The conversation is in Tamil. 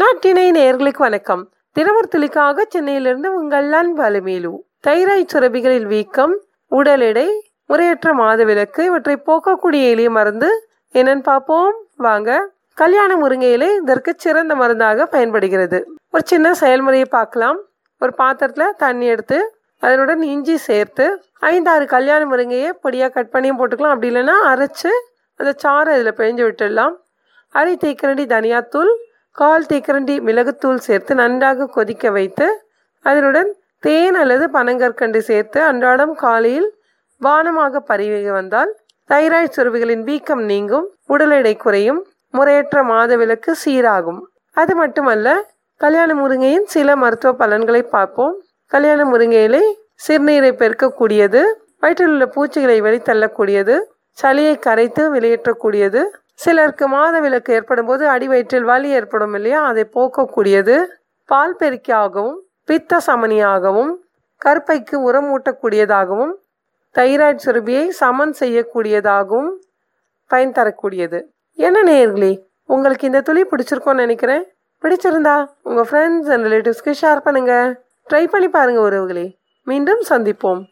நாட்டினை நேர்களுக்கு வணக்கம். தினமொரு துளிக்காக சென்னையிலிருந்து உங்கள் அன்பு அலுமேலு. தைராய்டு சுரபிகளில் வீக்கம் உடல் எடை முறையற்ற மாதவிலக்கு இவற்றை போக்கக்கூடிய எளிய மருந்து என்னன்னு பார்ப்போம். வாங்க. கல்யாண முருங்கை இலை இதற்கு சிறந்த மருந்தாக பயன்படுகிறது. ஒரு சின்ன செயல்முறையை பார்க்கலாம். ஒரு பாத்திரத்தில் தண்ணி எடுத்து அதனுடன் இஞ்சி சேர்த்து ஐந்தாறு கல்யாண முருங்கையை பொடியாக கட் பண்ணியும் போட்டுக்கலாம். அப்படி இல்லைன்னா அரைச்சி அந்த சாறை அதில் பிழிஞ்சு விட்டுடலாம். அரை தேக்கரண்டி தனியாத்தூள் கால் தீக்கரண்டி மிளகுத்தூள் சேர்த்து நன்றாக கொதிக்க வைத்து அதனுடன் தேன் அல்லது பனங்கற்கண்டு சேர்த்து அன்றாடம் காலையில் வானமாக பரவி வந்தால் தைராய்டு சுரவிகளின் வீக்கம் நீங்கும் உடல் எடை குறையும் முறையற்ற மாதவிலக்கு சீராகும். அது மட்டுமல்ல கல்யாண முருங்கையின் சில மருத்துவ பலன்களை பார்ப்போம். கல்யாண முருங்கை சிறுநீரை பெருக்கக்கூடியது வயிற்றில் உள்ள பூச்சிகளை வெளித்தள்ளக்கூடியது சளியை கரைத்து வெளியேற்றக்கூடியது சிலருக்கு மாதவிலக்கு ஏற்படும் போது அடி வயிற்றில் வலி ஏற்படும் இல்லையா? அதை போக்கக்கூடியது பால் பெருக்கியாகவும் பித்த சமனியாகவும் கருப்பைக்கு உரம் ஊட்டக்கூடியதாகவும் தைராய்டு சுரபியை சமன் செய்யக்கூடியதாகவும் பயன் தரக்கூடியது. என்ன நேயர்களே உங்களுக்கு இந்த துளி பிடிச்சிருக்கோன்னு நினைக்கிறேன். பிடிச்சிருந்தா உங்கள் ஃப்ரெண்ட்ஸ் அண்ட் ரிலேட்டிவ்ஸ்க்கு ஷேர் பண்ணுங்கள் ட்ரை பண்ணி பாருங்கள் உறவுகளே. மீண்டும் சந்திப்போம்.